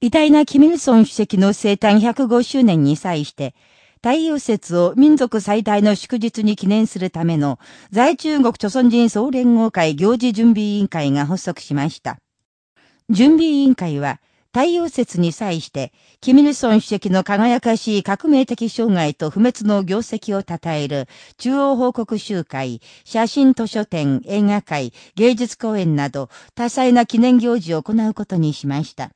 偉大なキミルソン主席の生誕105周年に際して、太陽節を民族最大の祝日に記念するための在中国朝鮮人総連合会行事準備委員会が発足しました。準備委員会は、太陽節に際して、キミルソン主席の輝かしい革命的障害と不滅の業績を称える中央報告集会、写真図書展、映画会、芸術公演など多彩な記念行事を行うことにしました。